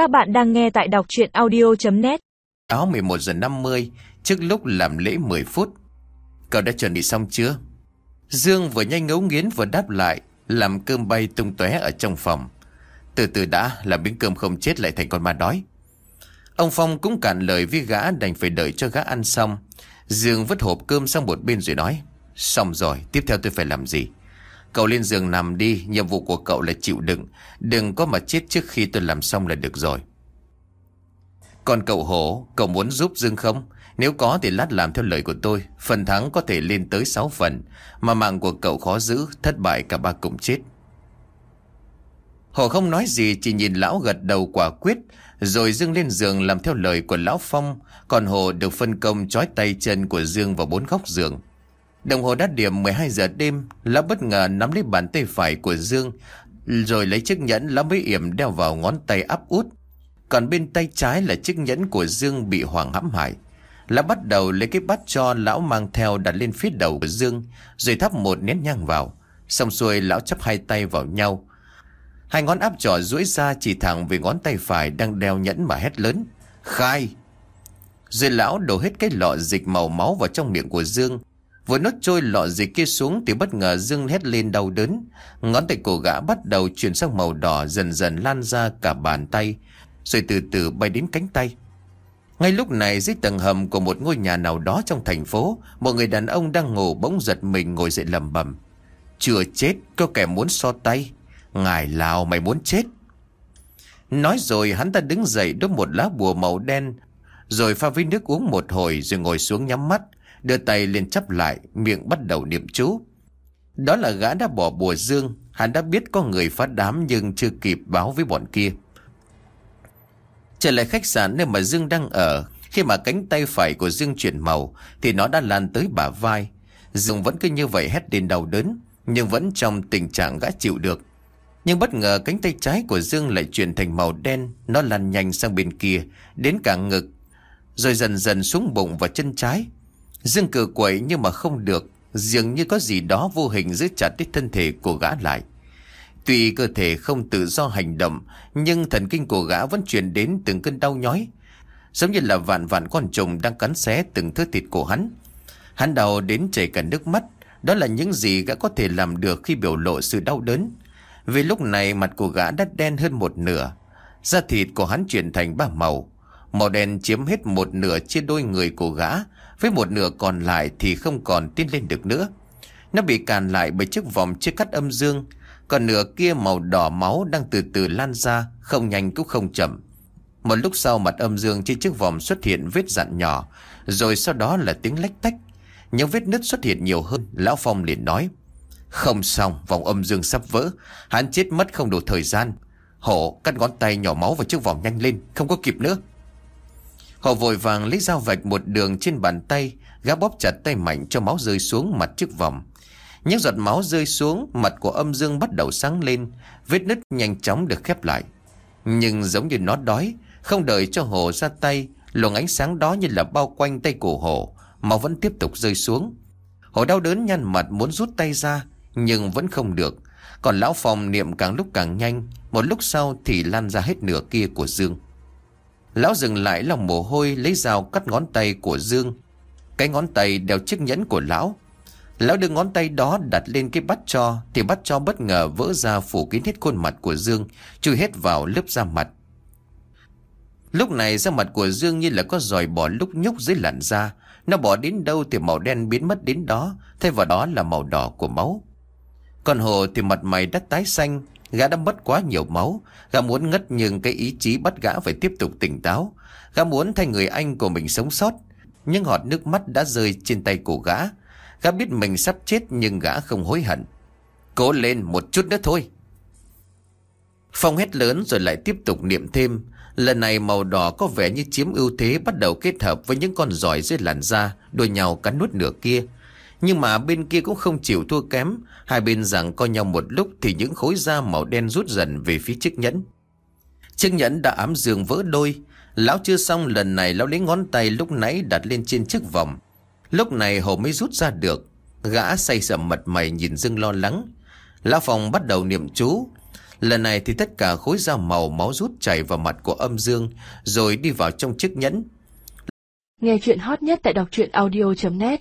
Các bạn đang nghe tại đọc chuyện audio.net Áo 11 giờ 50 Trước lúc làm lễ 10 phút. Cậu đã chuẩn bị xong chưa? Dương vừa nhanh ngấu nghiến vừa đáp lại, Làm cơm bay tung tóe ở trong phòng. Từ từ đã, làm miếng cơm không chết lại thành con ma đói. Ông Phong cũng cản lời với gã đành phải đợi cho gã ăn xong. Dương vứt hộp cơm sang một bên rồi nói, Xong rồi, tiếp theo tôi phải làm gì? Cậu lên giường nằm đi, Nhiệm vụ của cậu là chịu đựng. Đừng có mà chết trước khi tôi làm xong là được rồi. Còn cậu hổ, Cậu muốn giúp Dương không? Nếu có thì lát làm theo lời của tôi. Phần thắng có thể lên tới 6 phần. Mà mạng của cậu khó giữ, Thất bại cả ba cùng chết. Hổ không nói gì, Chỉ nhìn lão gật đầu quả quyết. Rồi Dương lên giường làm theo lời của lão Phong. Còn Hồ được phân công trói tay chân của Dương vào bốn góc giường. Đồng hồ đã điểm 12 giờ đêm, Lão bất ngờ nắm lấy bàn tay phải của Dương, rồi lấy chiếc nhẫn Lão mới yểm đeo vào ngón tay áp út. Còn bên tay trái là chiếc nhẫn của Dương bị Hoàng hãm hại. Lão bắt đầu lấy cái bát cho Lão mang theo đặt lên phía đầu của Dương, rồi thắp một nén nhang vào. Xong xuôi Lão chấp hai tay vào nhau. Hai ngón áp trỏ duỗi ra chỉ thẳng về ngón tay phải đang đeo nhẫn mà hét lớn. Khai! Rồi lão đổ hết cái lọ dịch màu máu vào trong miệng của Dương Vừa nốt trôi lọ dịch kia xuống thì bất ngờ Dương hét lên đau đớn. Ngón tay cổ gã bắt đầu chuyển sang màu đỏ dần dần lan ra cả bàn tay, rồi từ từ bay đến cánh tay. Ngay lúc này dưới tầng hầm của một ngôi nhà nào đó trong thành phố, một người đàn ông đang ngủ bỗng giật mình ngồi dậy lầm bầm. Chưa chết, có kẻ muốn so tay. Ngài Lào mày muốn chết. Nói rồi hắn ta đứng dậy đốt một lá bùa màu đen, rồi pha với nước uống một hồi rồi ngồi xuống nhắm mắt. Đưa tay lên chắp lại, Miệng bắt đầu niệm chú. Đó là gã đã bỏ bùa dương, Hắn đã biết có người phát đám Nhưng chưa kịp báo với bọn kia. Trở lại khách sạn nơi mà Dương đang ở, Khi mà cánh tay phải của Dương chuyển màu Thì nó đã lan tới bả vai. Dương vẫn cứ như vậy hét đến đau đớn, Nhưng vẫn trong tình trạng gã chịu được. Nhưng bất ngờ cánh tay trái của Dương lại chuyển thành màu đen, Nó lan nhanh sang bên kia, Đến cả ngực, Rồi dần dần xuống bụng và chân trái. Dương cử quậy nhưng mà không được, Dường như có gì đó vô hình giữ chặt cái thân thể của gã lại. Tuy cơ thể không tự do hành động, Nhưng thần kinh của gã vẫn truyền đến từng cơn đau nhói. Giống như là vạn vạn con trùng đang cắn xé từng thớ thịt của hắn. Hắn đau đến chảy cả nước mắt, Đó là những gì gã có thể làm được khi biểu lộ sự đau đớn. Vì lúc này mặt của gã đã đen hơn một nửa, Da thịt của hắn chuyển thành ba màu. Màu đen chiếm hết một nửa chia đôi người của gã với một nửa còn lại thì không còn tiến lên được nữa. Nó bị càn lại bởi chiếc vòng chưa cắt âm dương. Còn nửa kia màu đỏ máu đang từ từ lan ra, Không nhanh cũng không chậm. Một lúc sau mặt âm dương trên chiếc vòng xuất hiện vết dặn nhỏ, Rồi sau đó là tiếng lách tách. Những vết nứt xuất hiện nhiều hơn, Lão Phong liền nói, Không xong, vòng âm dương sắp vỡ, Hắn chết mất không đủ thời gian. Hổ, cắt ngón tay nhỏ máu vào chiếc vòng nhanh lên, Không có kịp nữa. Họ vội vàng lấy dao vạch một đường trên bàn tay, gã bóp chặt tay mạnh cho máu rơi xuống mặt chiếc vòng. Những giọt máu rơi xuống, mặt của âm dương bắt đầu sáng lên, vết nứt nhanh chóng được khép lại. Nhưng giống như nó đói, không đợi cho hồ ra tay, luồng ánh sáng đó như là bao quanh tay của hồ, máu vẫn tiếp tục rơi xuống. Hồ đau đớn nhăn mặt muốn rút tay ra, nhưng vẫn không được. Còn lão phòng niệm càng lúc càng nhanh, một lúc sau thì lan ra hết nửa kia của Dương. Lão dừng lại lòng mồ hôi lấy dao cắt ngón tay của Dương. Cái ngón tay đeo chiếc nhẫn của lão. Lão đưa ngón tay đó đặt lên cái bắt cho thì bắt cho bất ngờ vỡ ra phủ kín hết khuôn mặt của Dương, chui hết vào lớp da mặt. Lúc này da mặt của Dương như là có giòi bò lúc nhúc dưới làn da. Nó bỏ đến đâu thì màu đen biến mất đến đó, thay vào đó là màu đỏ của máu. Còn Hồ thì mặt mày đã tái xanh, Gã đã mất quá nhiều máu. Gã muốn ngất nhưng cái ý chí bắt gã phải tiếp tục tỉnh táo. Gã muốn thay người anh của mình sống sót. Nhưng họt nước mắt đã rơi trên tay của gã. Gã biết mình sắp chết nhưng gã không hối hận. Cố lên một chút nữa thôi. Phong hét lớn rồi lại tiếp tục niệm thêm. Lần này màu đỏ có vẻ như chiếm ưu thế Bắt đầu kết hợp với những con giỏi dưới làn da Đôi nhau cắn nuốt nửa kia nhưng mà bên kia cũng không chịu thua kém. Hai bên rằng co nhau một lúc Thì những khối da màu đen rút dần về phía chiếc nhẫn. Chiếc nhẫn đã ám giường vỡ đôi. Lão chưa xong lần này, lão lấy ngón tay lúc nãy đặt lên trên chiếc vòng. Lúc này hồ mới rút ra được. Gã say sầm mật mày nhìn Dương lo lắng. Lão phòng bắt đầu niệm chú. Lần này thì tất cả khối da màu máu rút chảy vào mặt của âm dương, Rồi đi vào trong chiếc nhẫn. Nghe chuyện hot nhất tại đọc truyện audio.net